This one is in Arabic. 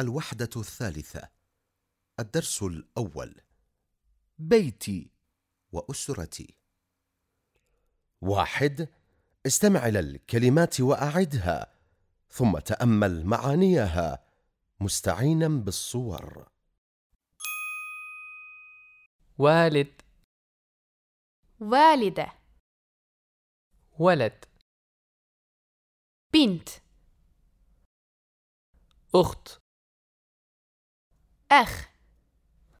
الوحدة الثالثة الدرس الأول. بيتي. وأسرتي. واحد استمع إلى الكلمات وأعدها ثم تأمل معانيها. مستعينا بالصور. والد. والدة. ولد. بنت. أخت. echt.